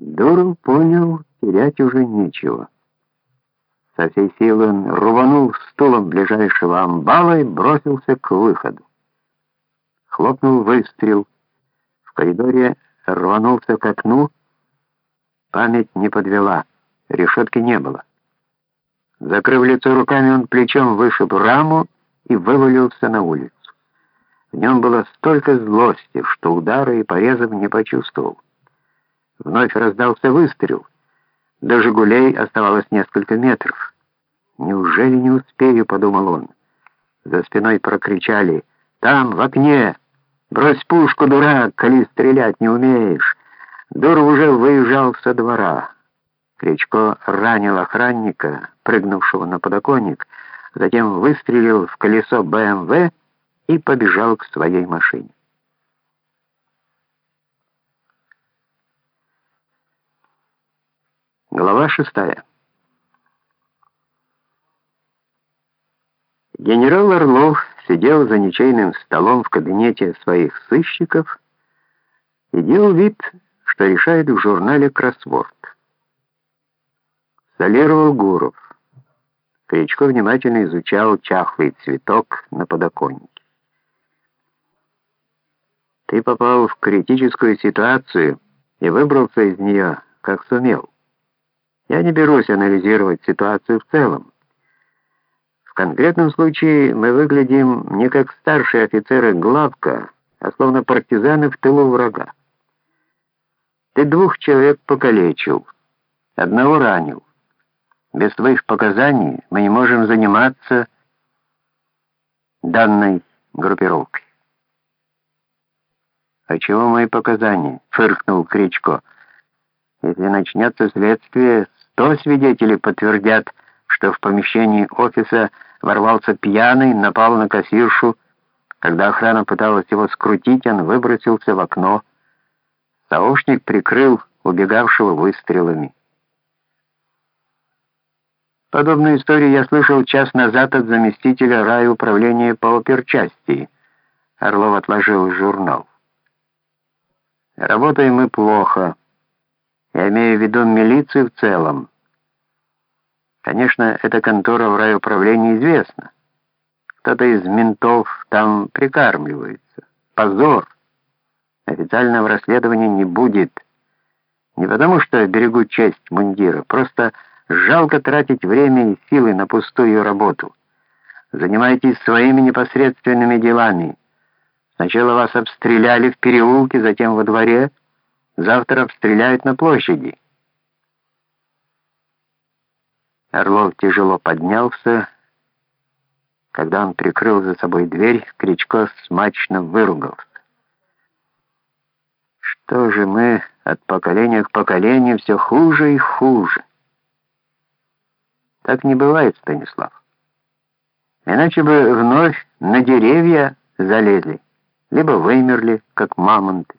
Дуров понял, терять уже нечего. Со всей силы он рванул стулом ближайшего амбала и бросился к выходу. Хлопнул выстрел. В коридоре рванулся к окну. Память не подвела. Решетки не было. Закрыв лицо руками, он плечом вышиб раму и вывалился на улицу. В нем было столько злости, что удара и порезов не почувствовал. Вновь раздался выстрел. До «Жигулей» оставалось несколько метров. «Неужели не успею?» — подумал он. За спиной прокричали «Там, в окне! Брось пушку, дурак, коли стрелять не умеешь!» Дуров уже выезжал со двора. Кричко ранил охранника, прыгнувшего на подоконник, затем выстрелил в колесо БМВ и побежал к своей машине. Глава шестая. Генерал Орлов сидел за ничейным столом в кабинете своих сыщиков и делал вид, что решает в журнале кроссворд. Солировал Гуров. Кричко внимательно изучал чахлый цветок на подоконнике. «Ты попал в критическую ситуацию и выбрался из нее, как сумел». Я не берусь анализировать ситуацию в целом. В конкретном случае мы выглядим не как старшие офицеры главка, а словно партизаны в тылу врага. Ты двух человек покалечил, одного ранил. Без твоих показаний мы не можем заниматься данной группировкой. «А чего мои показания?» — фыркнул Кричко. «Если начнется следствие, Сто свидетелей подтвердят, что в помещении офиса ворвался пьяный, напал на кассиршу. Когда охрана пыталась его скрутить, он выбросился в окно. Сообщник прикрыл убегавшего выстрелами. Подобную историю я слышал час назад от заместителя райуправления по оперчасти. Орлов отложил журнал. Работаем мы плохо. Имею в виду милицию в целом. Конечно, эта контора в райуправлении известна. Кто-то из ментов там прикармливается. Позор! Официального расследования не будет. Не потому, что берегут честь мундира, просто жалко тратить время и силы на пустую работу. Занимайтесь своими непосредственными делами. Сначала вас обстреляли в переулке, затем во дворе, Завтра обстреляют на площади. Орлов тяжело поднялся. Когда он прикрыл за собой дверь, Кричко смачно выругался. Что же мы от поколения к поколению все хуже и хуже? Так не бывает, Станислав. Иначе бы вновь на деревья залезли, либо вымерли, как мамонты.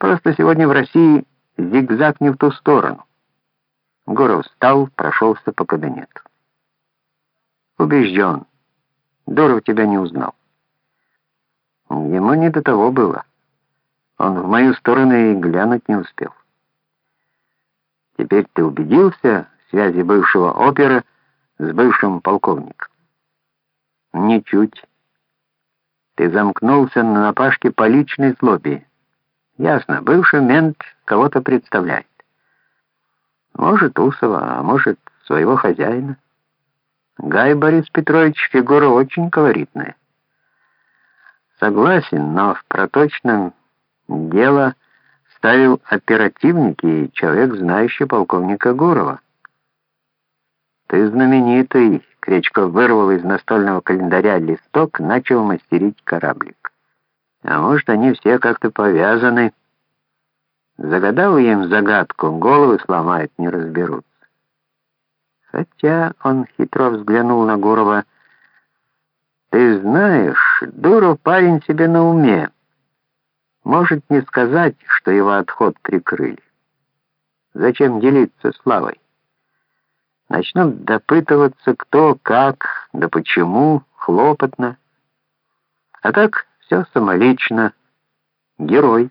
Просто сегодня в России зигзаг не в ту сторону. Гуров встал, прошелся по кабинету. Убежден. Дуров тебя не узнал. Ему не до того было. Он в мою сторону и глянуть не успел. Теперь ты убедился в связи бывшего опера с бывшим полковником? Ничуть. Ты замкнулся на напашке по личной злобе. Ясно, бывший мент кого-то представляет. Может, Усова, а может, своего хозяина. Гай Борис Петрович фигура очень колоритная. Согласен, но в проточном дело ставил оперативник и человек, знающий полковника Гурова. «Ты знаменитый!» — Кречко вырвал из настольного календаря листок, начал мастерить кораблик. А может, они все как-то повязаны. Загадал им загадку, головы сломают, не разберутся. Хотя он хитро взглянул на Гурова. «Ты знаешь, Дуров парень себе на уме. Может не сказать, что его отход прикрыли. Зачем делиться славой? Начнут допытываться, кто, как, да почему, хлопотно. А так все самолично. Герой.